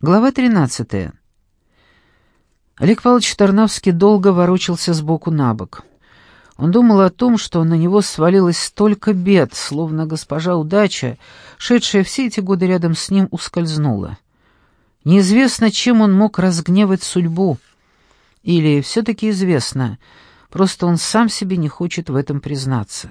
Глава 13. Олег Павлович Тарнавский долго ворочался сбоку на бок. Он думал о том, что на него свалилось столько бед, словно госпожа удача, шедшая все эти годы рядом с ним, ускользнула. Неизвестно, чем он мог разгневать судьбу. Или все-таки известно, просто он сам себе не хочет в этом признаться.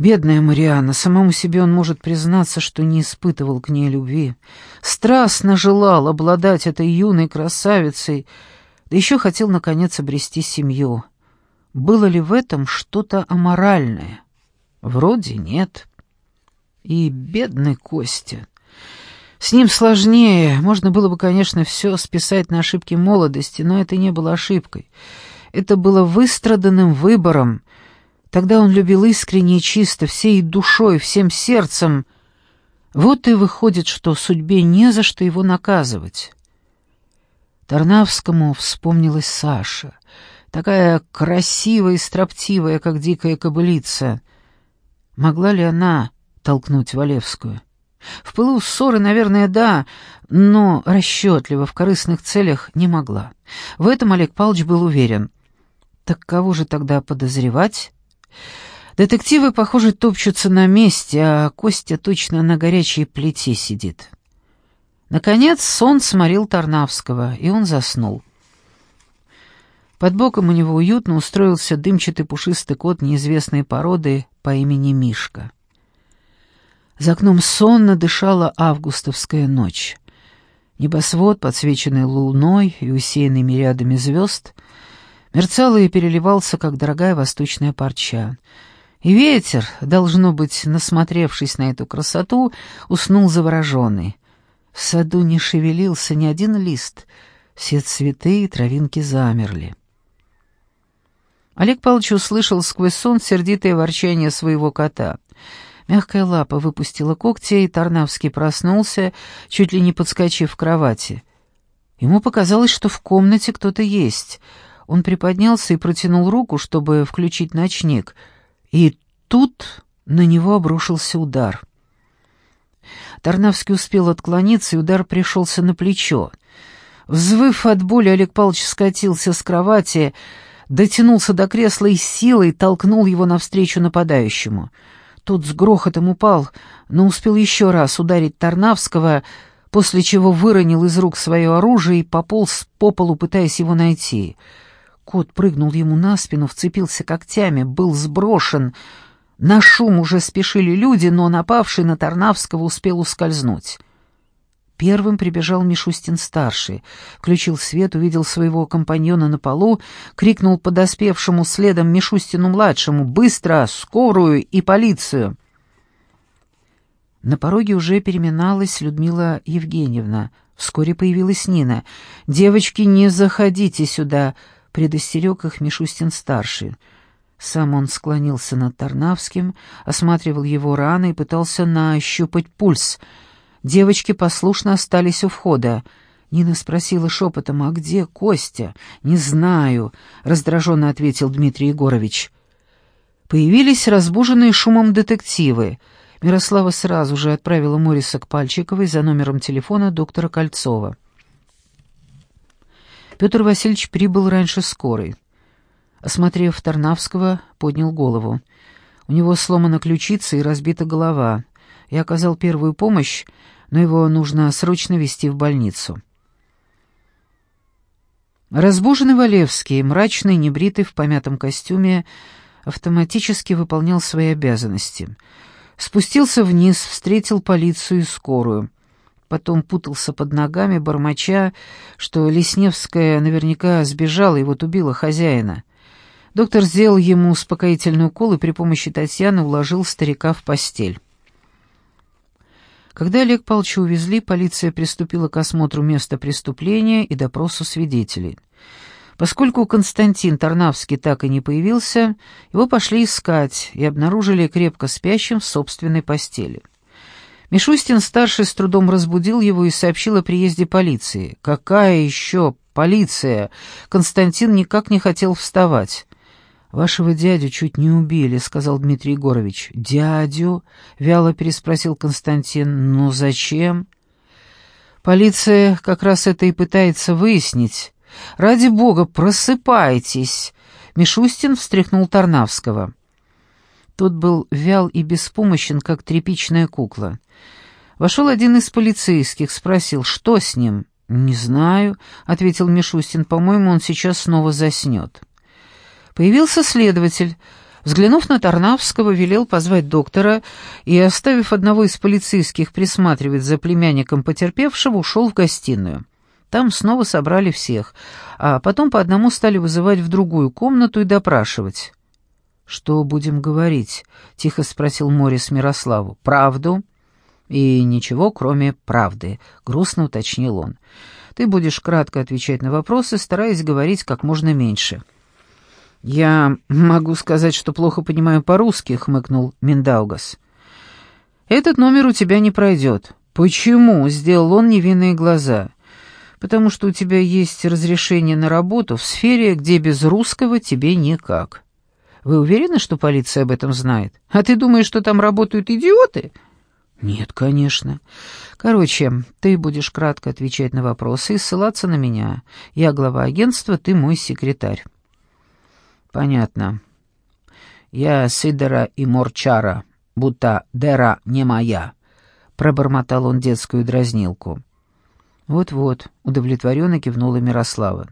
Бедная Марианна, самому себе он может признаться, что не испытывал к ней любви. Страстно желал обладать этой юной красавицей, да еще хотел, наконец, обрести семью. Было ли в этом что-то аморальное? Вроде нет. И бедный Костя. С ним сложнее. Можно было бы, конечно, все списать на ошибки молодости, но это не было ошибкой. Это было выстраданным выбором, Тогда он любил искренне и чисто, всей душой, всем сердцем. Вот и выходит, что судьбе не за что его наказывать. Тарнавскому вспомнилась Саша, такая красивая и строптивая, как дикая кобылица. Могла ли она толкнуть Валевскую? В пылу ссоры, наверное, да, но расчетливо, в корыстных целях не могла. В этом Олег Павлович был уверен. Так кого же тогда подозревать? Детективы, похоже, топчутся на месте, а Костя точно на горячей плите сидит. Наконец сон сморил Тарнавского, и он заснул. Под боком у него уютно устроился дымчатый пушистый кот неизвестной породы по имени Мишка. За окном сонно дышала августовская ночь. Небосвод, подсвеченный луной и усеянный мириадами звезд — мерцал и переливался, как дорогая восточная парча. И ветер, должно быть, насмотревшись на эту красоту, уснул завороженный. В саду не шевелился ни один лист, все цветы и травинки замерли. Олег Павлович услышал сквозь сон сердитое ворчание своего кота. Мягкая лапа выпустила когти, и Тарнавский проснулся, чуть ли не подскочив в кровати. Ему показалось, что в комнате кто-то есть — он приподнялся и протянул руку, чтобы включить ночник, и тут на него обрушился удар. Тарнавский успел отклониться, и удар пришелся на плечо. Взвыв от боли, Олег Павлович скатился с кровати, дотянулся до кресла и силой толкнул его навстречу нападающему. Тот с грохотом упал, но успел еще раз ударить Тарнавского, после чего выронил из рук свое оружие и пополз по полу, пытаясь его найти — Кот прыгнул ему на спину, вцепился когтями, был сброшен. На шум уже спешили люди, но напавший на Тарнавского успел ускользнуть. Первым прибежал Мишустин-старший, включил свет, увидел своего компаньона на полу, крикнул подоспевшему следом Мишустину-младшему «Быстро! Скорую и полицию!» На пороге уже переминалась Людмила Евгеньевна. Вскоре появилась Нина. «Девочки, не заходите сюда!» Предостерег их Мишустин-старший. Сам он склонился над Тарнавским, осматривал его раны и пытался нащупать пульс. Девочки послушно остались у входа. Нина спросила шепотом, «А где Костя?» «Не знаю», — раздраженно ответил Дмитрий Егорович. Появились разбуженные шумом детективы. Мирослава сразу же отправила Мориса к Пальчиковой за номером телефона доктора Кольцова. Петр Васильевич прибыл раньше скорой. Осмотрев Тарнавского, поднял голову. У него сломана ключица и разбита голова. Я оказал первую помощь, но его нужно срочно везти в больницу. Разбуженный Валевский, мрачный, небритый, в помятом костюме, автоматически выполнял свои обязанности. Спустился вниз, встретил полицию и скорую потом путался под ногами, бормоча, что Лесневская наверняка сбежала и вот убила хозяина. Доктор сделал ему успокоительный укол и при помощи Татьяны уложил старика в постель. Когда Олег Павловича увезли, полиция приступила к осмотру места преступления и допросу свидетелей. Поскольку Константин Тарнавский так и не появился, его пошли искать и обнаружили крепко спящим в собственной постели. Мишустин-старший с трудом разбудил его и сообщил о приезде полиции. «Какая еще полиция?» Константин никак не хотел вставать. «Вашего дядю чуть не убили», — сказал Дмитрий Егорович. «Дядю?» — вяло переспросил Константин. «Ну зачем?» Полиция как раз это и пытается выяснить. Ради бога, просыпайтесь!» Мишустин встряхнул Тарнавского. Тот был вял и беспомощен, как тряпичная кукла. Вошел один из полицейских, спросил, что с ним. «Не знаю», — ответил Мишустин, — «по-моему, он сейчас снова заснет». Появился следователь. Взглянув на Тарнавского, велел позвать доктора и, оставив одного из полицейских присматривать за племянником потерпевшего, ушел в гостиную. Там снова собрали всех, а потом по одному стали вызывать в другую комнату и допрашивать. «Что будем говорить?» — тихо спросил Морис Мирославу. «Правду?» «И ничего, кроме правды», — грустно уточнил он. «Ты будешь кратко отвечать на вопросы, стараясь говорить как можно меньше». «Я могу сказать, что плохо понимаю по-русски», — хмыкнул Миндаугас. «Этот номер у тебя не пройдет». «Почему?» — сделал он невинные глаза. «Потому что у тебя есть разрешение на работу в сфере, где без русского тебе никак». «Вы уверены, что полиция об этом знает? А ты думаешь, что там работают идиоты?» «Нет, конечно. Короче, ты будешь кратко отвечать на вопросы и ссылаться на меня. Я глава агентства, ты мой секретарь». «Понятно. Я Сидора и Морчара, будто Дера не моя», — пробормотал он детскую дразнилку. «Вот-вот», — удовлетворенно кивнула Мирослава.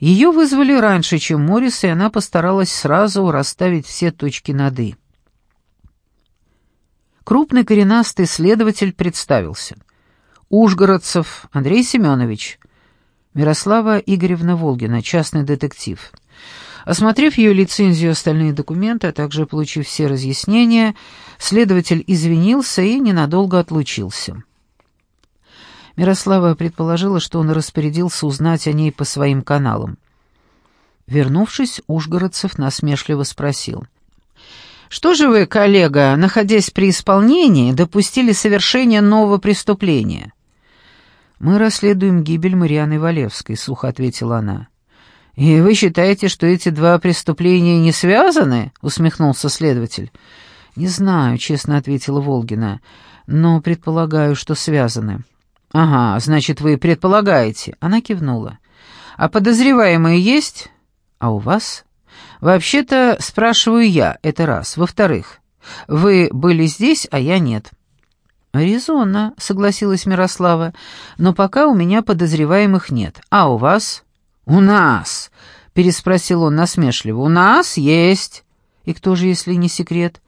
Ее вызвали раньше, чем Морис, и она постаралась сразу расставить все точки над «и». Крупный коренастый следователь представился. Ужгородцев Андрей Семенович. Мирослава Игоревна Волгина, частный детектив. Осмотрев ее лицензию и остальные документы, а также получив все разъяснения, следователь извинился и ненадолго отлучился. Мирослава предположила, что он распорядился узнать о ней по своим каналам. Вернувшись, Ужгородцев насмешливо спросил. «Что же вы, коллега, находясь при исполнении, допустили совершение нового преступления?» «Мы расследуем гибель Марианы Валевской», — сухо ответила она. «И вы считаете, что эти два преступления не связаны?» — усмехнулся следователь. «Не знаю», — честно ответила Волгина, — «но предполагаю, что связаны». «Ага, значит, вы предполагаете?» Она кивнула. «А подозреваемые есть?» «А у вас?» «Вообще-то, спрашиваю я, это раз. Во-вторых, вы были здесь, а я нет». «Резонно», — согласилась Мирослава, — «но пока у меня подозреваемых нет. А у вас?» «У нас!» — переспросил он насмешливо. «У нас есть!» «И кто же, если не секрет?»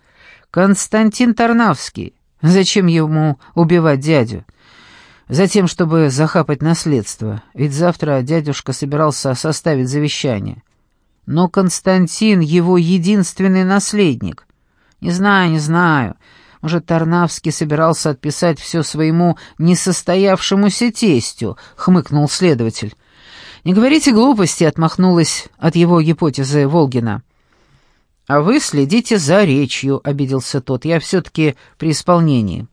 «Константин Тарнавский. Зачем ему убивать дядю?» «Затем, чтобы захапать наследство. Ведь завтра дядюшка собирался составить завещание. Но Константин — его единственный наследник. Не знаю, не знаю. Может, Тарнавский собирался отписать все своему несостоявшемуся тестю?» — хмыкнул следователь. «Не говорите глупости», — отмахнулась от его гипотезы Волгина. «А вы следите за речью», — обиделся тот. «Я все-таки при исполнении».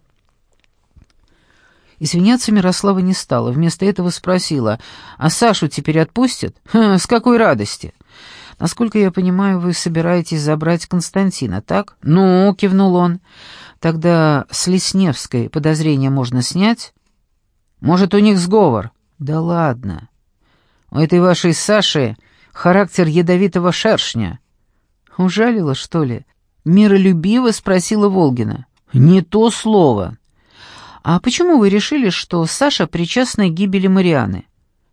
Извиняться Мирослава не стала, вместо этого спросила, «А Сашу теперь отпустят? Ха, с какой радости?» «Насколько я понимаю, вы собираетесь забрать Константина, так?» «Ну», — кивнул он, — «тогда с Лесневской подозрения можно снять?» «Может, у них сговор?» «Да ладно. У этой вашей Саши характер ядовитого шершня». «Ужалила, что ли?» Миролюбиво спросила Волгина. «Не то слово». «А почему вы решили, что Саша причастна к гибели Марианы?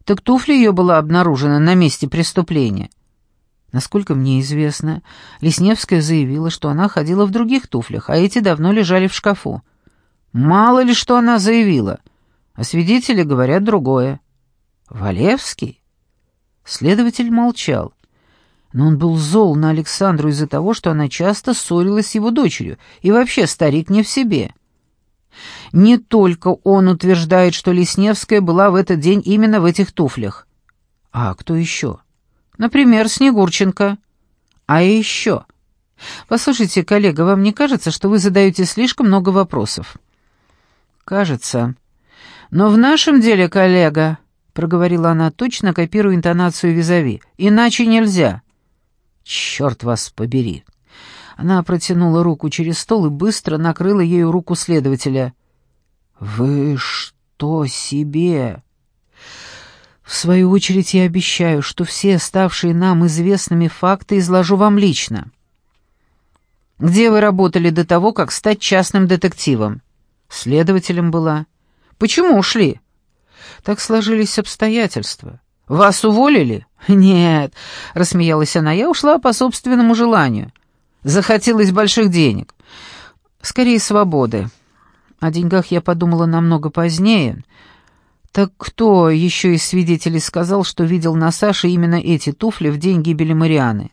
Так туфля ее была обнаружена на месте преступления». Насколько мне известно, Лесневская заявила, что она ходила в других туфлях, а эти давно лежали в шкафу. Мало ли что она заявила, а свидетели говорят другое. «Валевский?» Следователь молчал. Но он был зол на Александру из-за того, что она часто ссорилась с его дочерью, и вообще старик не в себе. Не только он утверждает, что Лесневская была в этот день именно в этих туфлях. А кто еще? Например, Снегурченко. А еще... Послушайте, коллега, вам не кажется, что вы задаете слишком много вопросов? Кажется. Но в нашем деле, коллега, проговорила она, точно копируя интонацию визави. «Иначе нельзя». «Черт вас побери!» Она протянула руку через стол и быстро накрыла ею руку следователя. «Вы что себе? В свою очередь я обещаю, что все ставшие нам известными факты изложу вам лично. Где вы работали до того, как стать частным детективом? Следователем была. Почему ушли? Так сложились обстоятельства. Вас уволили? Нет, рассмеялась она. Я ушла по собственному желанию. Захотелось больших денег. Скорее, свободы. О деньгах я подумала намного позднее. Так кто еще из свидетелей сказал, что видел на Саше именно эти туфли в день гибели Марианы?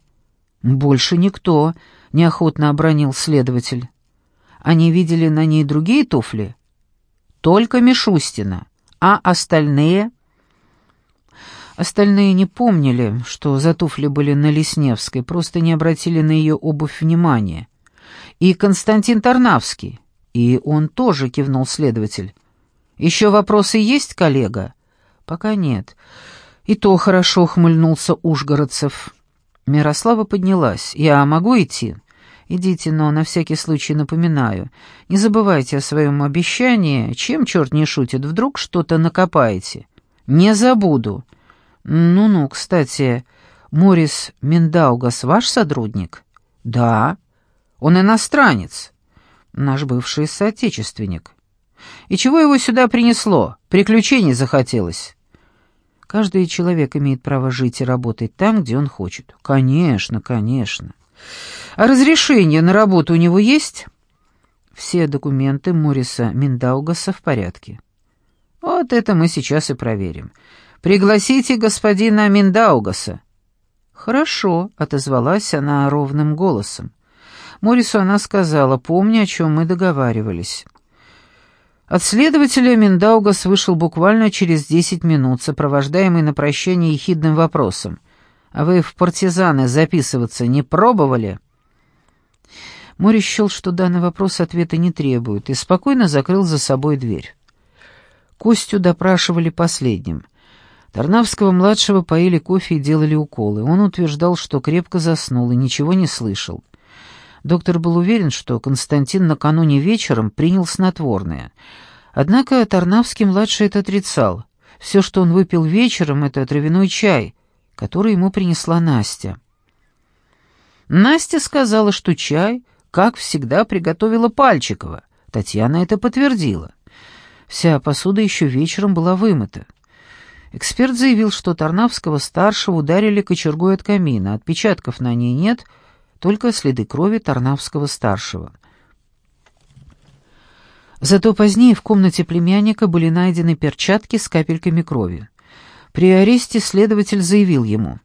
Больше никто, неохотно обронил следователь. Они видели на ней другие туфли? Только Мишустина. А остальные? Остальные не помнили, что за туфли были на Лесневской, просто не обратили на ее обувь внимания. И Константин Тарнавский. И он тоже кивнул следователь. «Еще вопросы есть, коллега?» «Пока нет». «И то хорошо», — хмыльнулся Ужгородцев. Мирослава поднялась. «Я могу идти?» «Идите, но на всякий случай напоминаю. Не забывайте о своем обещании. Чем черт не шутит, вдруг что-то накопаете?» «Не забуду». «Ну-ну, кстати, Морис Миндаугас ваш сотрудник?» «Да». «Он иностранец. Наш бывший соотечественник». «И чего его сюда принесло? Приключений захотелось?» Каждый человек имеет право жить и работать там, где он хочет. Конечно, конечно. А разрешение на работу у него есть? Все документы Мориса Миндаугаса в порядке. Вот это мы сейчас и проверим. Пригласите господина Миндаугаса. Хорошо, отозвалась она ровным голосом. Морису она сказала, помни, о чем мы договаривались. От следователя Миндаугас вышел буквально через десять минут, сопровождаемый на прощание ехидным вопросом. «А вы в партизаны записываться не пробовали?» Морис счел, что данный вопрос ответа не требует, и спокойно закрыл за собой дверь. Костю допрашивали последним. Тарнавского-младшего поили кофе и делали уколы. Он утверждал, что крепко заснул и ничего не слышал. Доктор был уверен, что Константин накануне вечером принял снотворное. Однако Тарнавский-младший это отрицал. Все, что он выпил вечером, это травяной чай, который ему принесла Настя. Настя сказала, что чай, как всегда, приготовила Пальчикова. Татьяна это подтвердила. Вся посуда еще вечером была вымыта. Эксперт заявил, что Тарнавского-старшего ударили кочергой от камина, отпечатков на ней нет — только следы крови Тарнавского-старшего. Зато позднее в комнате племянника были найдены перчатки с капельками крови. При аресте следователь заявил ему,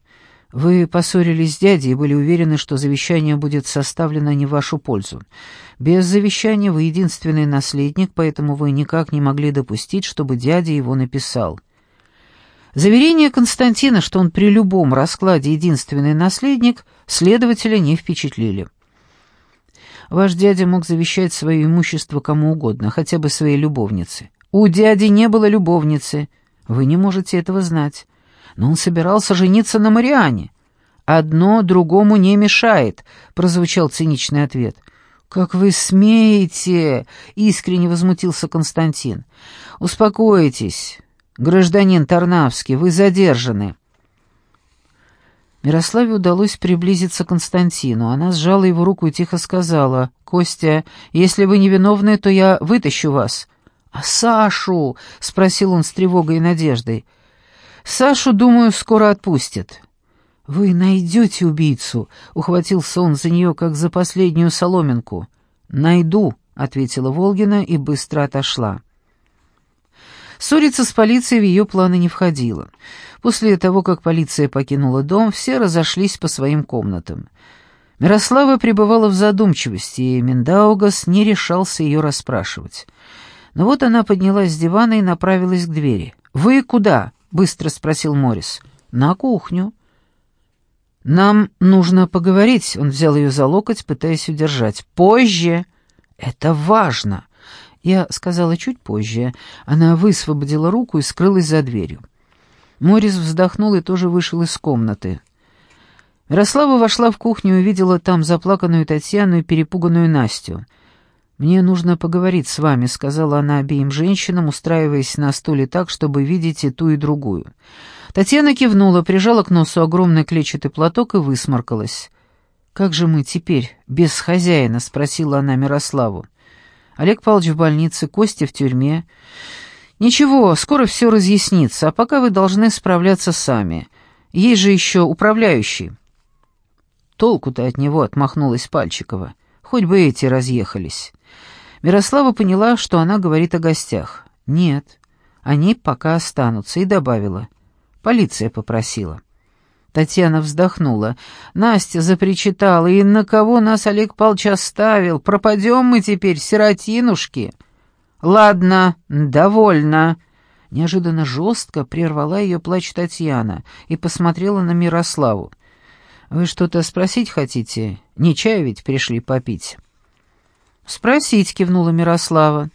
«Вы поссорились с дядей и были уверены, что завещание будет составлено не в вашу пользу. Без завещания вы единственный наследник, поэтому вы никак не могли допустить, чтобы дядя его написал. Заверение Константина, что он при любом раскладе единственный наследник, следователя не впечатлили. Ваш дядя мог завещать свое имущество кому угодно, хотя бы своей любовнице. У дяди не было любовницы. Вы не можете этого знать. Но он собирался жениться на Мариане. «Одно другому не мешает», — прозвучал циничный ответ. «Как вы смеете?» — искренне возмутился Константин. «Успокойтесь. «Гражданин Тарнавский, вы задержаны». Мирославе удалось приблизиться к Константину. Она сжала его руку и тихо сказала, «Костя, если вы невиновны, то я вытащу вас». «А Сашу?» — спросил он с тревогой и надеждой. «Сашу, думаю, скоро отпустят». «Вы найдете убийцу», — ухватился он за нее, как за последнюю соломинку. «Найду», — ответила Волгина и быстро отошла. Ссориться с полицией в ее планы не входило. После того, как полиция покинула дом, все разошлись по своим комнатам. Мирослава пребывала в задумчивости, и Миндаугас не решался ее расспрашивать. Но вот она поднялась с дивана и направилась к двери. «Вы куда?» — быстро спросил Морис. «На кухню». «Нам нужно поговорить», — он взял ее за локоть, пытаясь удержать. «Позже». «Это важно». Я сказала чуть позже. Она высвободила руку и скрылась за дверью. Морис вздохнул и тоже вышел из комнаты. Мирослава вошла в кухню и увидела там заплаканную Татьяну и перепуганную Настю. «Мне нужно поговорить с вами», — сказала она обеим женщинам, устраиваясь на стуле так, чтобы видеть и ту, и другую. Татьяна кивнула, прижала к носу огромный клетчатый платок и высморкалась. «Как же мы теперь, без хозяина?» — спросила она Мирославу. «Олег Павлович в больнице, Костя в тюрьме. Ничего, скоро все разъяснится, а пока вы должны справляться сами. Есть же еще управляющий». «Толку-то от него», — отмахнулась Пальчикова. «Хоть бы эти разъехались». Мирослава поняла, что она говорит о гостях. «Нет, они пока останутся», и добавила. «Полиция попросила». Татьяна вздохнула. Настя запричитала. «И на кого нас Олег Павлович оставил? Пропадем мы теперь, сиротинушки!» «Ладно, довольно!» Неожиданно жестко прервала ее плач Татьяна и посмотрела на Мирославу. «Вы что-то спросить хотите? Не чай ведь пришли попить?» «Спросить», — кивнула Мирослава.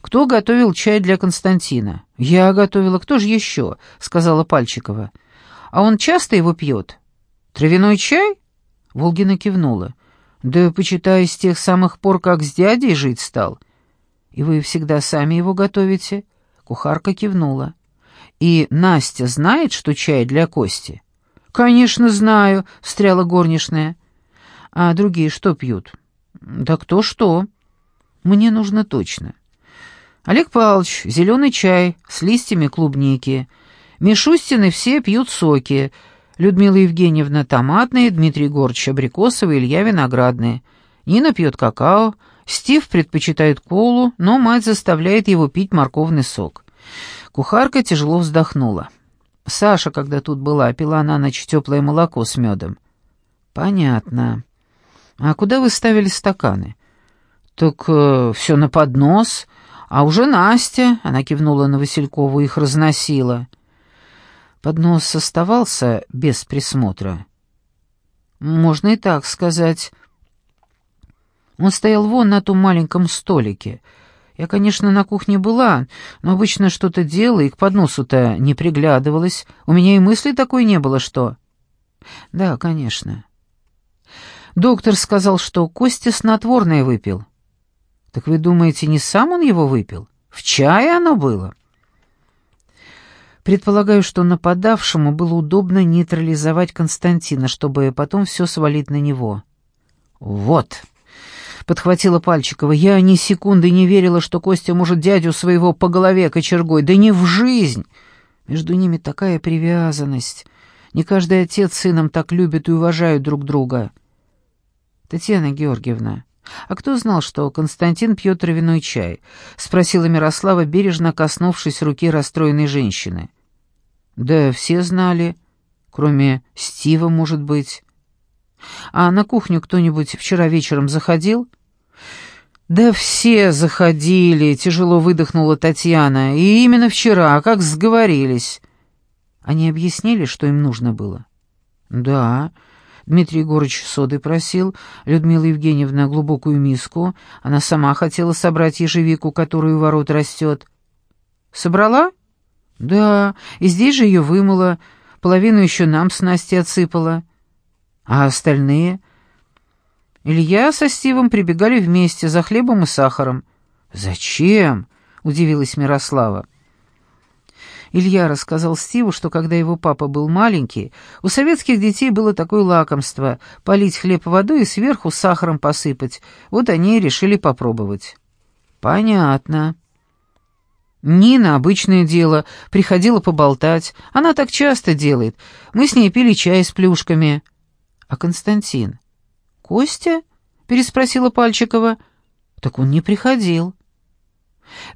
«Кто готовил чай для Константина?» «Я готовила. Кто же еще?» — сказала Пальчикова. «А он часто его пьет?» «Травяной чай?» — Волгина кивнула. «Да, почитай, с тех самых пор, как с дядей жить стал». «И вы всегда сами его готовите?» Кухарка кивнула. «И Настя знает, что чай для Кости?» «Конечно, знаю», — встряла горничная. «А другие что пьют?» «Да кто что?» «Мне нужно точно». «Олег Павлович, зеленый чай с листьями клубники. Мишустины все пьют соки. Людмила Евгеньевна томатные, Дмитрий Горч абрикосовые, Илья виноградные. Нина пьет какао, Стив предпочитает колу, но мать заставляет его пить морковный сок. Кухарка тяжело вздохнула. Саша, когда тут была, пила на ночь теплое молоко с медом. «Понятно. А куда вы ставили стаканы?» «Так э, все на поднос, а уже Настя», — она кивнула на Василькову, — их разносила. Поднос оставался без присмотра. «Можно и так сказать». Он стоял вон на том маленьком столике. Я, конечно, на кухне была, но обычно что-то делала и к подносу-то не приглядывалась. У меня и мысли такой не было, что... Да, конечно. Доктор сказал, что Костя снотворное выпил. Так вы думаете, не сам он его выпил? В чае оно было? Предполагаю, что нападавшему было удобно нейтрализовать Константина, чтобы потом все свалить на него. Вот подхватила Пальчикова. «Я ни секунды не верила, что Костя может дядю своего по голове кочергой. Да не в жизнь! Между ними такая привязанность. Не каждый отец с сыном так любит и уважают друг друга». «Татьяна Георгиевна, а кто знал, что Константин пьет травяной чай?» — спросила Мирослава, бережно коснувшись руки расстроенной женщины. «Да все знали, кроме Стива, может быть». «А на кухню кто-нибудь вчера вечером заходил?» «Да все заходили», — тяжело выдохнула Татьяна. «И именно вчера, как сговорились». Они объяснили, что им нужно было? «Да». Дмитрий Егорыч соды просил, Людмила Евгеньевна глубокую миску. Она сама хотела собрать ежевику, которую ворот растет. «Собрала?» «Да, и здесь же ее вымыла, половину еще нам с Настей отсыпала. А остальные?» Илья со Стивом прибегали вместе за хлебом и сахаром. «Зачем?» — удивилась Мирослава. Илья рассказал Стиву, что когда его папа был маленький, у советских детей было такое лакомство — полить хлеб водой и сверху сахаром посыпать. Вот они и решили попробовать. «Понятно». Нина, обычное дело, приходила поболтать. Она так часто делает. Мы с ней пили чай с плюшками. А Константин? «Костя?» — переспросила Пальчикова. «Так он не приходил».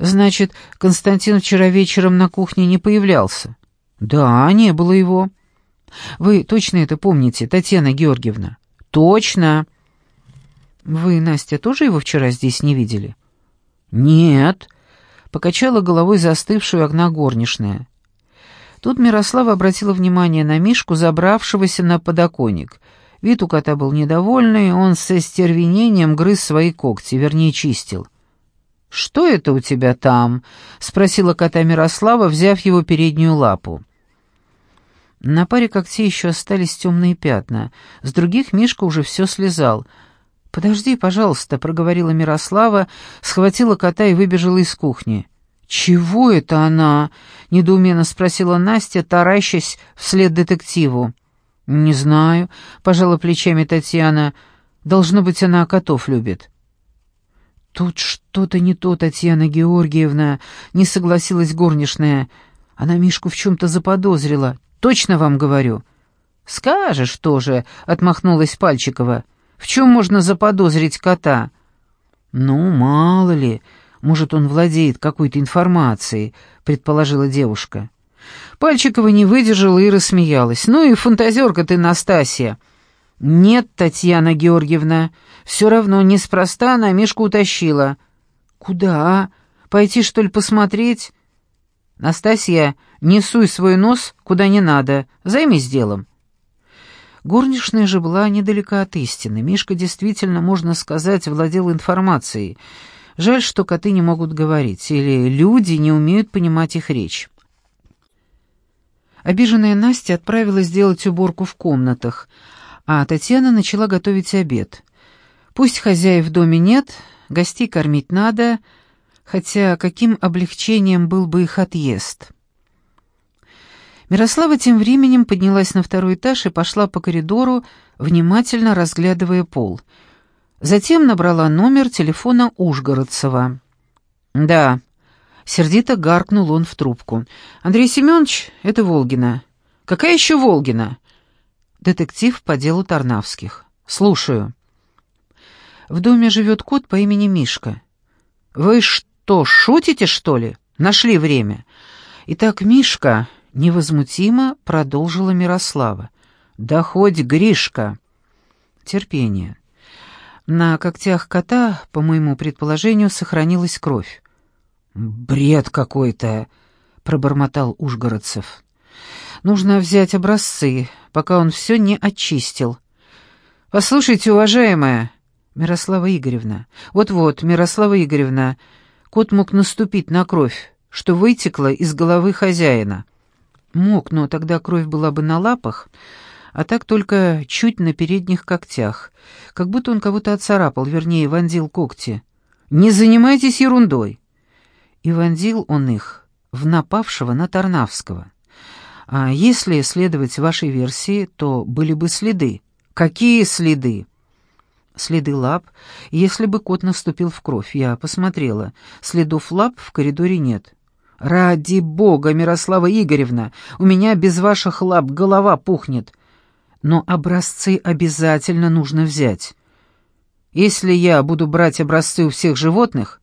«Значит, Константин вчера вечером на кухне не появлялся?» «Да, не было его». «Вы точно это помните, Татьяна Георгиевна?» «Точно». «Вы, Настя, тоже его вчера здесь не видели?» «Нет», — покачала головой застывшую окна горничная. Тут Мирослава обратила внимание на Мишку, забравшегося на подоконник — Вид у кота был недовольный, он со стервенением грыз свои когти, вернее, чистил. «Что это у тебя там?» — спросила кота Мирослава, взяв его переднюю лапу. На паре когтей еще остались темные пятна. С других Мишка уже все слезал. «Подожди, пожалуйста», — проговорила Мирослава, схватила кота и выбежала из кухни. «Чего это она?» — недоуменно спросила Настя, таращась вслед детективу. «Не знаю», — пожала плечами Татьяна. «Должно быть, она котов любит». «Тут что-то не то, Татьяна Георгиевна», — не согласилась горничная. «Она Мишку в чем-то заподозрила. Точно вам говорю». «Скажешь тоже», — отмахнулась Пальчикова. «В чем можно заподозрить кота?» «Ну, мало ли, может, он владеет какой-то информацией», — предположила девушка. Пальчикова не выдержала и рассмеялась. «Ну и фантазерка ты, Настасья!» «Нет, Татьяна Георгиевна, все равно неспроста она Мишку утащила». «Куда? Пойти, что ли, посмотреть?» «Настасья, не суй свой нос куда не надо, займись делом». Горничная же была недалека от истины. Мишка действительно, можно сказать, владел информацией. Жаль, что коты не могут говорить, или люди не умеют понимать их речь. Обиженная Настя отправилась делать уборку в комнатах, а Татьяна начала готовить обед. Пусть хозяев в доме нет, гостей кормить надо, хотя каким облегчением был бы их отъезд. Мирослава тем временем поднялась на второй этаж и пошла по коридору, внимательно разглядывая пол. Затем набрала номер телефона Ужгородцева. «Да», — сердито гаркнул он в трубку. «Андрей Семенович, это Волгина». «Какая еще Волгина?» Детектив по делу Тарнавских. Слушаю. В доме живет кот по имени Мишка. Вы что, шутите, что ли? Нашли время. Итак, Мишка невозмутимо продолжила Мирослава. Да хоть Гришка. Терпение. На когтях кота, по моему предположению, сохранилась кровь. «Бред какой-то!» — пробормотал Ужгородцев. Нужно взять образцы, пока он все не очистил. Послушайте, уважаемая Мирослава Игоревна, вот-вот, Мирослава Игоревна, кот мог наступить на кровь, что вытекла из головы хозяина. Мог, но тогда кровь была бы на лапах, а так только чуть на передних когтях, как будто он кого-то отцарапал, вернее, вонзил когти. «Не занимайтесь ерундой!» И вонзил он их в напавшего на Тарнавского. А если следовать вашей версии, то были бы следы. Какие следы? Следы лап, если бы кот наступил в кровь. Я посмотрела. Следов лап в коридоре нет. Ради бога, Мирослава Игоревна, у меня без ваших лап голова пухнет. Но образцы обязательно нужно взять. Если я буду брать образцы у всех животных,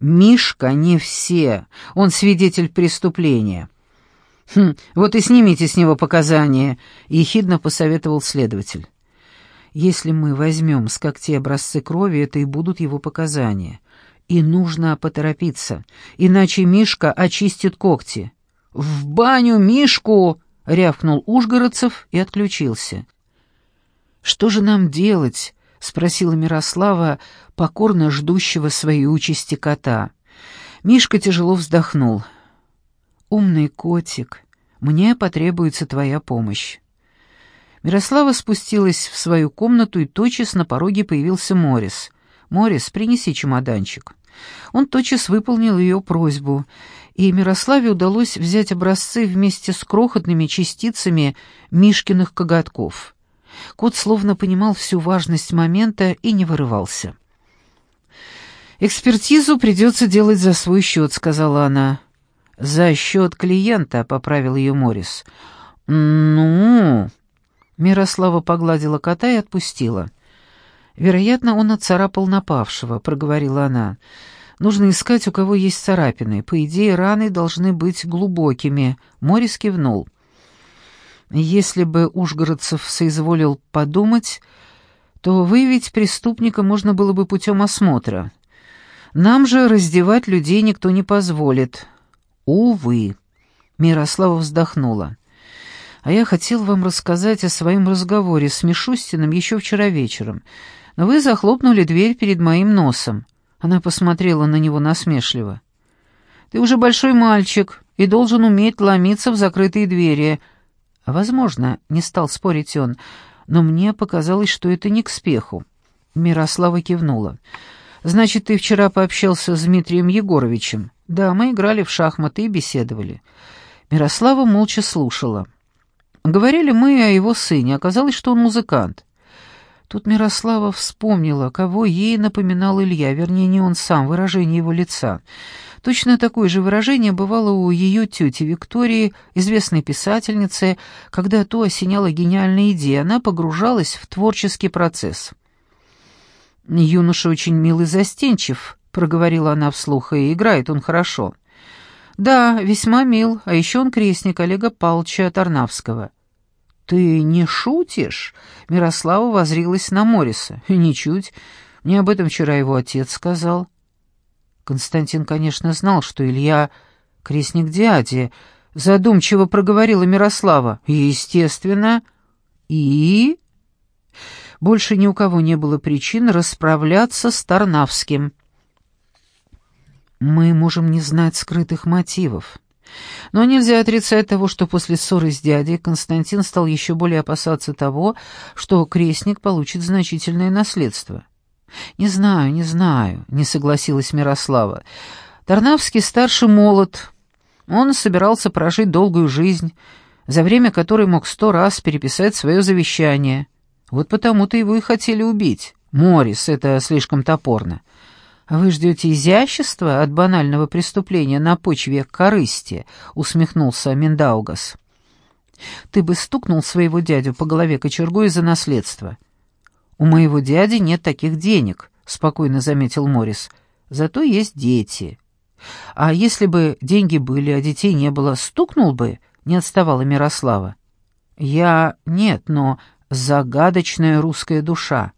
Мишка не все, он свидетель преступления. «Хм, вот и снимите с него показания», — ехидно посоветовал следователь. «Если мы возьмем с когтей образцы крови, это и будут его показания. И нужно поторопиться, иначе Мишка очистит когти». «В баню Мишку!» — рявкнул Ужгородцев и отключился. «Что же нам делать?» — спросила Мирослава, покорно ждущего своей участи кота. Мишка тяжело вздохнул. «Умный котик, мне потребуется твоя помощь». Мирослава спустилась в свою комнату, и тотчас на пороге появился Морис. «Морис, принеси чемоданчик». Он тотчас выполнил ее просьбу, и Мирославе удалось взять образцы вместе с крохотными частицами Мишкиных коготков. Кот словно понимал всю важность момента и не вырывался. «Экспертизу придется делать за свой счет», — сказала она. «За счет клиента», — поправил ее Морис. «Ну...» Мирослава погладила кота и отпустила. «Вероятно, он отцарапал напавшего», — проговорила она. «Нужно искать, у кого есть царапины. По идее, раны должны быть глубокими». Морис кивнул. «Если бы Ужгородцев соизволил подумать, то выявить преступника можно было бы путем осмотра. Нам же раздевать людей никто не позволит. «Увы», — Мирослава вздохнула. «А я хотел вам рассказать о своем разговоре с Мишустиным еще вчера вечером, но вы захлопнули дверь перед моим носом». Она посмотрела на него насмешливо. «Ты уже большой мальчик и должен уметь ломиться в закрытые двери». «Возможно», — не стал спорить он, — «но мне показалось, что это не к спеху». Мирослава кивнула. «Значит, ты вчера пообщался с Дмитрием Егоровичем?» «Да, мы играли в шахматы и беседовали». Мирослава молча слушала. Говорили мы о его сыне, оказалось, что он музыкант. Тут Мирослава вспомнила, кого ей напоминал Илья, вернее, не он сам, выражение его лица. Точно такое же выражение бывало у ее тети Виктории, известной писательницы, когда то осеняла гениальная идея, она погружалась в творческий процесс. «Юноша очень милый застенчив», — проговорила она вслух, — «и играет он хорошо». «Да, весьма мил, а еще он крестник Олега Палча Тарнавского». «Ты не шутишь?» — Мирослава возрилась на Мориса. «Ничуть. Мне об этом вчера его отец сказал». Константин, конечно, знал, что Илья — крестник дяди. Задумчиво проговорила Мирослава. «Естественно». «И?» Больше ни у кого не было причин расправляться с Тарнавским. Мы можем не знать скрытых мотивов. Но нельзя отрицать того, что после ссоры с дядей Константин стал еще более опасаться того, что крестник получит значительное наследство. «Не знаю, не знаю», — не согласилась Мирослава. «Тарнавский старше молод. Он собирался прожить долгую жизнь, за время которой мог сто раз переписать свое завещание. Вот потому-то его и хотели убить. Морис, это слишком топорно. Вы ждете изящества от банального преступления на почве корысти?» — усмехнулся Миндаугас. «Ты бы стукнул своего дядю по голове кочергой за наследство». «У моего дяди нет таких денег», — спокойно заметил Морис. «Зато есть дети». «А если бы деньги были, а детей не было, стукнул бы?» — не отставала Мирослава. «Я... нет, но загадочная русская душа».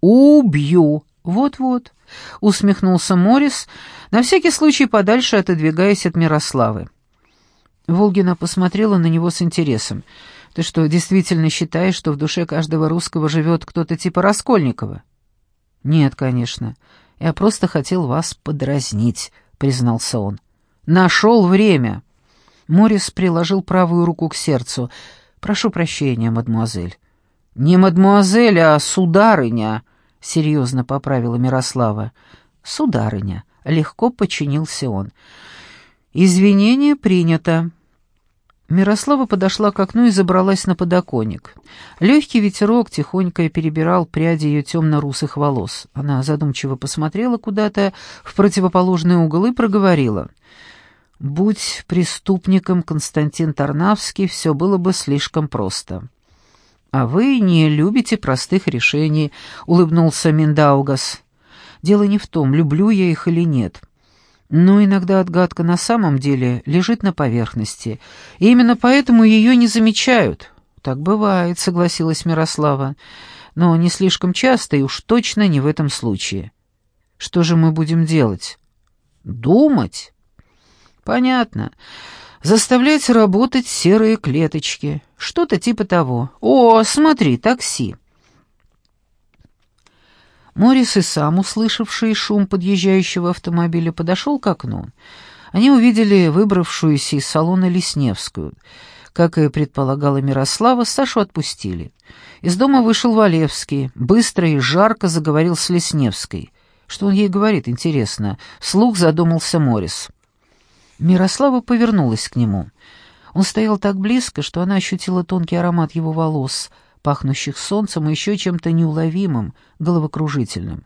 «Убью!» «Вот-вот», — усмехнулся Морис, на всякий случай подальше отодвигаясь от Мирославы. Волгина посмотрела на него с интересом. «Ты что, действительно считаешь, что в душе каждого русского живет кто-то типа Раскольникова?» «Нет, конечно. Я просто хотел вас подразнить», — признался он. «Нашел время». Морис приложил правую руку к сердцу. «Прошу прощения, мадемуазель». «Не мадемуазель, а сударыня», — серьезно поправила Мирослава. «Сударыня», — легко подчинился он. «Извинение принято». Мирослава подошла к окну и забралась на подоконник. Легкий ветерок тихонько перебирал пряди ее темно-русых волос. Она задумчиво посмотрела куда-то в противоположный угол и проговорила. «Будь преступником Константин Тарнавский, все было бы слишком просто». «А вы не любите простых решений», — улыбнулся Миндаугас. «Дело не в том, люблю я их или нет. Но иногда отгадка на самом деле лежит на поверхности, и именно поэтому ее не замечают. Так бывает, согласилась Мирослава, но не слишком часто и уж точно не в этом случае. Что же мы будем делать? Думать? Понятно. Заставлять работать серые клеточки. Что-то типа того. О, смотри, такси. Морис и сам, услышавший шум подъезжающего автомобиля, подошел к окну. Они увидели выбравшуюся из салона Лесневскую. Как и предполагала Мирослава, Сашу отпустили. Из дома вышел Валевский, быстро и жарко заговорил с Лесневской. Что он ей говорит, интересно? Слух задумался Морис. Мирослава повернулась к нему. Он стоял так близко, что она ощутила тонкий аромат его волос — пахнущих солнцем и еще чем-то неуловимым, головокружительным.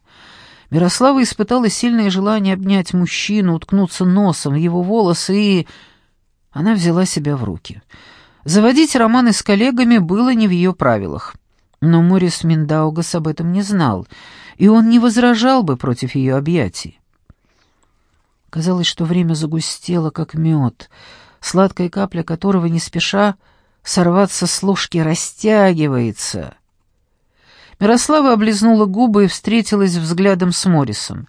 Мирослава испытала сильное желание обнять мужчину, уткнуться носом в его волосы, и... Она взяла себя в руки. Заводить романы с коллегами было не в ее правилах. Но Морис Миндаугас об этом не знал, и он не возражал бы против ее объятий. Казалось, что время загустело, как мед, сладкая капля которого не спеша сорваться с ложки растягивается. Мирослава облизнула губы и встретилась взглядом с Морисом.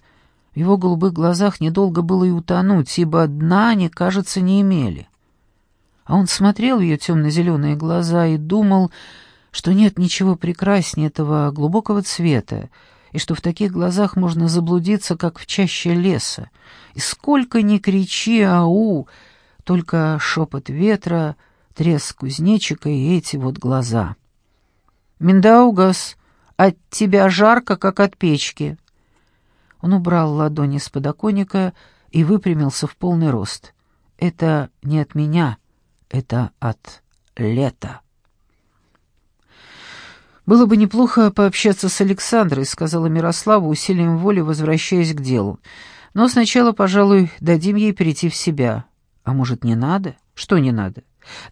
В его голубых глазах недолго было и утонуть, ибо дна они, кажется, не имели. А он смотрел в ее темно-зеленые глаза и думал, что нет ничего прекраснее этого глубокого цвета, и что в таких глазах можно заблудиться, как в чаще леса. И сколько ни кричи, ау, только шепот ветра — треск кузнечика и эти вот глаза. «Миндаугас, От тебя жарко, как от печки». Он убрал ладони с подоконника и выпрямился в полный рост. «Это не от меня, это от лета». «Было бы неплохо пообщаться с Александрой», — сказала Мирослава, усилием воли возвращаясь к делу. «Но сначала, пожалуй, дадим ей прийти в себя». «А может, не надо?» «Что не надо?»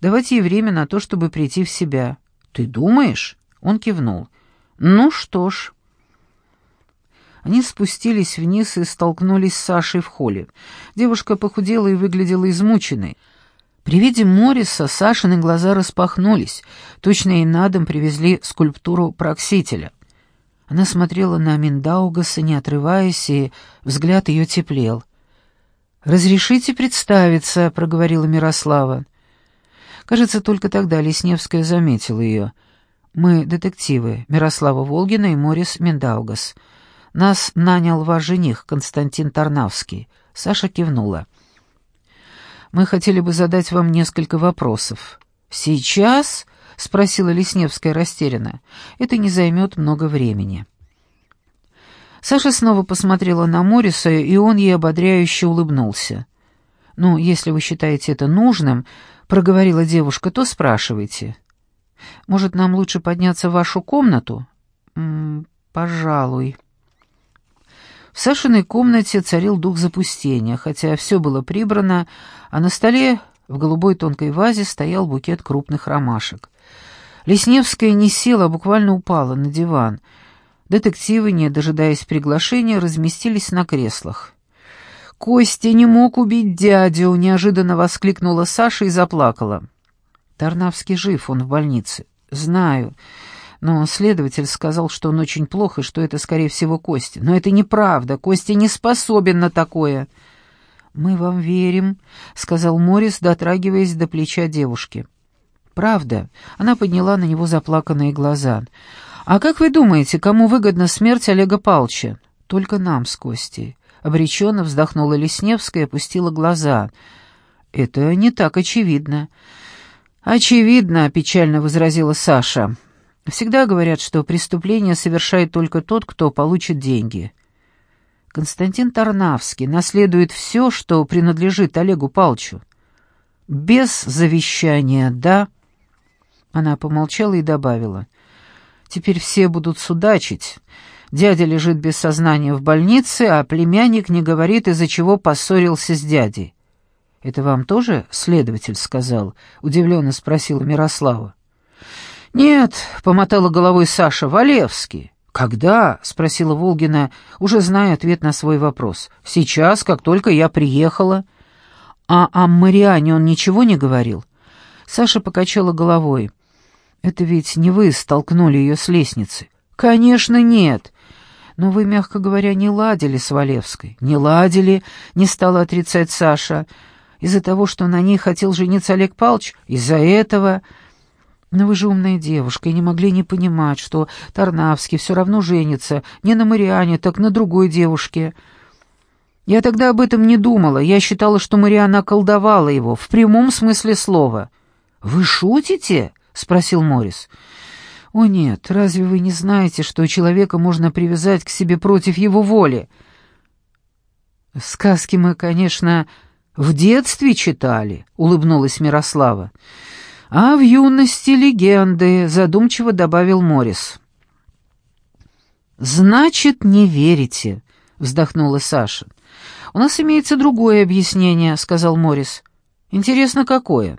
«Давайте ей время на то, чтобы прийти в себя». «Ты думаешь?» — он кивнул. «Ну что ж...» Они спустились вниз и столкнулись с Сашей в холле. Девушка похудела и выглядела измученной. При виде Морриса Сашины глаза распахнулись. Точно и на дом привезли скульптуру Проксителя. Она смотрела на Миндаугаса, не отрываясь, и взгляд ее теплел. «Разрешите представиться», — проговорила Мирослава. Кажется, только тогда Лесневская заметила ее. «Мы детективы, Мирослава Волгина и Морис Миндаугас. Нас нанял ваш жених, Константин Тарнавский». Саша кивнула. «Мы хотели бы задать вам несколько вопросов». «Сейчас?» — спросила Лесневская растерянно. «Это не займет много времени». Саша снова посмотрела на Мориса, и он ей ободряюще улыбнулся. «Ну, если вы считаете это нужным», — проговорила девушка, — «то спрашивайте». «Может, нам лучше подняться в вашу комнату?» «Пожалуй». В Сашиной комнате царил дух запустения, хотя все было прибрано, а на столе в голубой тонкой вазе стоял букет крупных ромашек. Лесневская не села, а буквально упала на диван. Детективы, не дожидаясь приглашения, разместились на креслах. «Костя не мог убить дядю!» — неожиданно воскликнула Саша и заплакала. «Тарнавский жив, он в больнице. Знаю но следователь сказал, что он очень плохо, и что это, скорее всего, Костя. Но это неправда, Костя не способен на такое. «Мы вам верим», — сказал Морис, дотрагиваясь до плеча девушки. «Правда». Она подняла на него заплаканные глаза. «А как вы думаете, кому выгодна смерть Олега Палча?» «Только нам с Костей». Обреченно вздохнула Лесневская и опустила глаза. «Это не так очевидно». «Очевидно», — печально возразила Саша. Всегда говорят, что преступление совершает только тот, кто получит деньги. Константин Тарнавский наследует все, что принадлежит Олегу Палчу. Без завещания, да? Она помолчала и добавила. Теперь все будут судачить. Дядя лежит без сознания в больнице, а племянник не говорит, из-за чего поссорился с дядей. «Это вам тоже следователь сказал?» — удивленно спросила Мирослава. «Нет», — помотала головой Саша, — «Валевский». «Когда?» — спросила Волгина, уже зная ответ на свой вопрос. «Сейчас, как только я приехала». «А о Мариане он ничего не говорил?» Саша покачала головой. «Это ведь не вы столкнули ее с лестницы?» «Конечно, нет. Но вы, мягко говоря, не ладили с Валевской». «Не ладили», — не стала отрицать Саша. «Из-за того, что на ней хотел жениться Олег Павлович? Из-за этого...» Но вы же умная девушка и не могли не понимать, что Тарнавский все равно женится не на Мариане, так на другой девушке. Я тогда об этом не думала. Я считала, что Мариана околдовала его, в прямом смысле слова. «Вы шутите?» — спросил Морис. «О нет, разве вы не знаете, что человека можно привязать к себе против его воли?» «Сказки мы, конечно, в детстве читали», — улыбнулась Мирослава. «Мирослава». «А в юности легенды», — задумчиво добавил Морис. «Значит, не верите», — вздохнула Саша. «У нас имеется другое объяснение», — сказал Морис. «Интересно, какое?»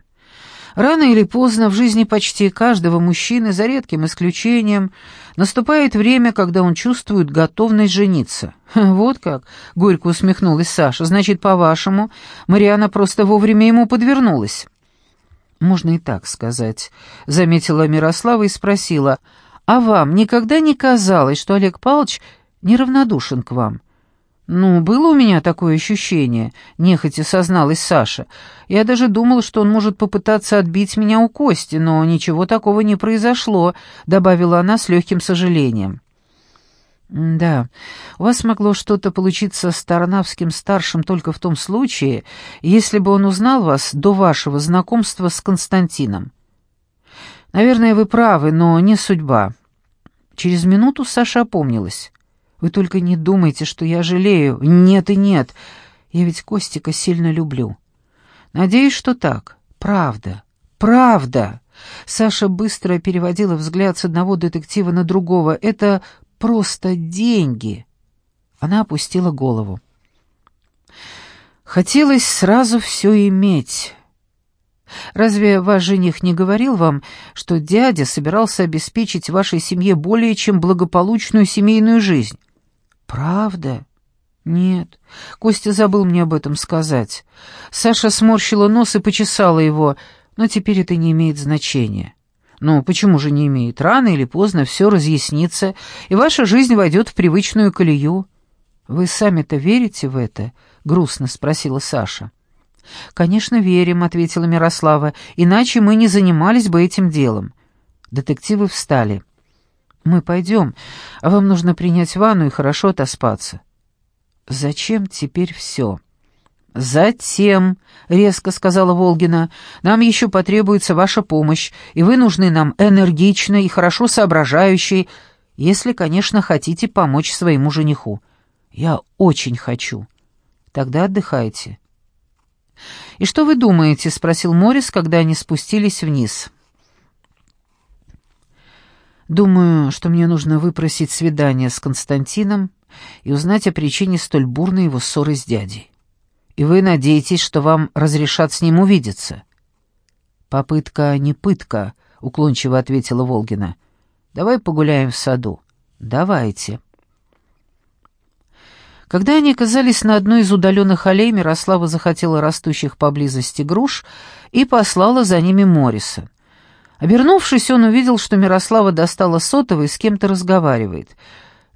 Рано или поздно в жизни почти каждого мужчины, за редким исключением, наступает время, когда он чувствует готовность жениться. «Вот как!» — горько усмехнулась Саша. «Значит, по-вашему, Мариана просто вовремя ему подвернулась?» «Можно и так сказать», — заметила Мирослава и спросила, «А вам никогда не казалось, что Олег Павлович неравнодушен к вам?» «Ну, было у меня такое ощущение», — нехотя созналась Саша. «Я даже думала, что он может попытаться отбить меня у Кости, но ничего такого не произошло», — добавила она с легким сожалением. «Да, у вас могло что-то получиться с Тарнавским-старшим только в том случае, если бы он узнал вас до вашего знакомства с Константином. Наверное, вы правы, но не судьба. Через минуту Саша опомнилась. «Вы только не думайте, что я жалею. Нет и нет. Я ведь Костика сильно люблю. Надеюсь, что так. Правда. Правда». Саша быстро переводила взгляд с одного детектива на другого. «Это просто деньги». Она опустила голову. Хотелось сразу все иметь. Разве ваш жених не говорил вам, что дядя собирался обеспечить вашей семье более чем благополучную семейную жизнь? Правда? Нет. Костя забыл мне об этом сказать. Саша сморщила нос и почесала его, но теперь это не имеет значения. Ну, почему же не имеет? Рано или поздно все разъяснится, и ваша жизнь войдет в привычную колею. Вы сами-то верите в это? грустно спросила Саша. «Конечно, верим», — ответила Мирослава, — «иначе мы не занимались бы этим делом». Детективы встали. «Мы пойдем, а вам нужно принять ванну и хорошо отоспаться». «Зачем теперь все?» «Затем», — резко сказала Волгина, — «нам еще потребуется ваша помощь, и вы нужны нам энергичной и хорошо соображающей, если, конечно, хотите помочь своему жениху. Я очень хочу. Тогда отдыхайте». «И что вы думаете?» — спросил Морис, когда они спустились вниз. «Думаю, что мне нужно выпросить свидание с Константином и узнать о причине столь бурной его ссоры с дядей. И вы надеетесь, что вам разрешат с ним увидеться?» «Попытка не пытка», — уклончиво ответила Волгина. «Давай погуляем в саду». «Давайте». Когда они оказались на одной из удаленных аллей, Мирослава захотела растущих поблизости груш и послала за ними Морриса. Обернувшись, он увидел, что Мирослава достала сотовый и с кем-то разговаривает.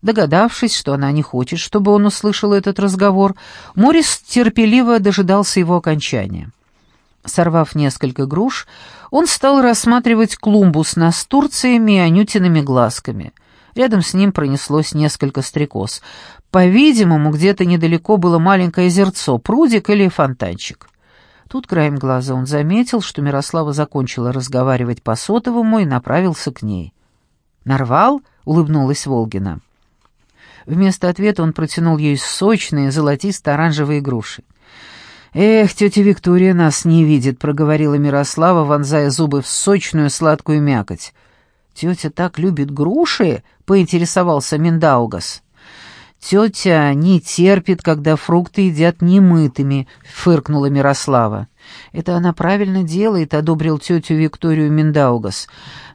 Догадавшись, что она не хочет, чтобы он услышал этот разговор, Моррис терпеливо дожидался его окончания. Сорвав несколько груш, он стал рассматривать клумбу с настурциями и анютиными глазками. Рядом с ним пронеслось несколько стрекоз. По-видимому, где-то недалеко было маленькое озерцо, прудик или фонтанчик. Тут краем глаза он заметил, что Мирослава закончила разговаривать по сотовому и направился к ней. «Нарвал?» — улыбнулась Волгина. Вместо ответа он протянул ей сочные золотисто-оранжевые груши. «Эх, тетя Виктория нас не видит», — проговорила Мирослава, вонзая зубы в сочную сладкую мякоть. «Тетя так любит груши?» — поинтересовался Миндаугас. «Тетя не терпит, когда фрукты едят немытыми», — фыркнула Мирослава. «Это она правильно делает», — одобрил тетю Викторию Миндаугас.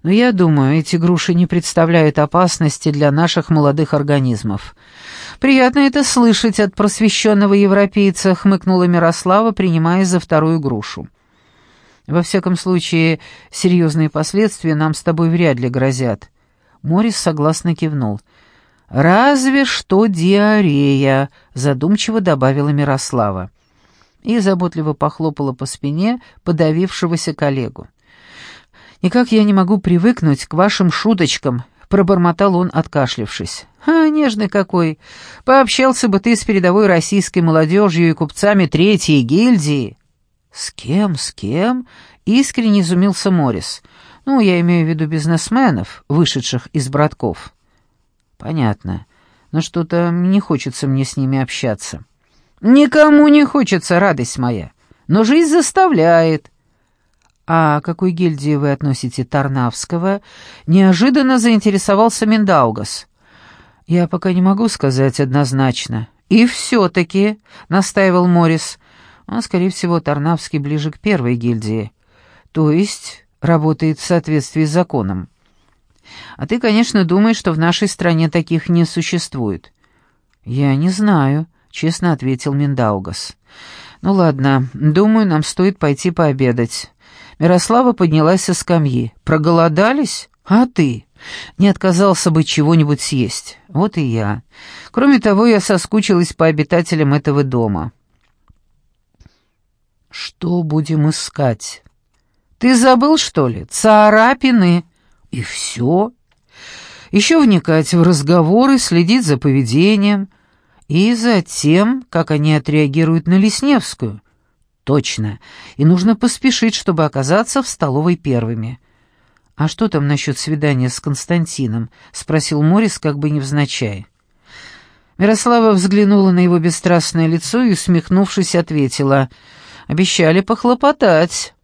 «Но я думаю, эти груши не представляют опасности для наших молодых организмов». «Приятно это слышать от просвещенного европейца», — хмыкнула Мирослава, принимая за вторую грушу. «Во всяком случае, серьезные последствия нам с тобой вряд ли грозят». Морис согласно кивнул. «Разве что диарея», — задумчиво добавила Мирослава. И заботливо похлопала по спине подавившегося коллегу. «Никак я не могу привыкнуть к вашим шуточкам», — пробормотал он, откашлившись. «А, нежный какой! Пообщался бы ты с передовой российской молодежью и купцами третьей гильдии!» «С кем, с кем?» — искренне изумился Морис. «Ну, я имею в виду бизнесменов, вышедших из братков». «Понятно. Но что-то не хочется мне с ними общаться». «Никому не хочется, радость моя. Но жизнь заставляет». «А какой гильдии вы относите Тарнавского?» Неожиданно заинтересовался Миндаугас. «Я пока не могу сказать однозначно». «И все-таки», — настаивал Морис, — «а, скорее всего, Тарнавский ближе к первой гильдии. То есть работает в соответствии с законом». А ты, конечно, думаешь, что в нашей стране таких не существует». «Я не знаю», — честно ответил Миндаугас. «Ну ладно, думаю, нам стоит пойти пообедать». Мирослава поднялась со скамьи. «Проголодались? А ты?» «Не отказался бы чего-нибудь съесть. Вот и я. Кроме того, я соскучилась по обитателям этого дома». «Что будем искать?» «Ты забыл, что ли? Царапины!» И все. Еще вникать в разговоры, следить за поведением и за тем, как они отреагируют на Лесневскую. Точно. И нужно поспешить, чтобы оказаться в столовой первыми. «А что там насчет свидания с Константином?» — спросил Морис, как бы невзначай. Мирослава взглянула на его бесстрастное лицо и, усмехнувшись, ответила. «Обещали похлопотать».